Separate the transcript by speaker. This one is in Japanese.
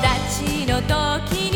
Speaker 1: 達の時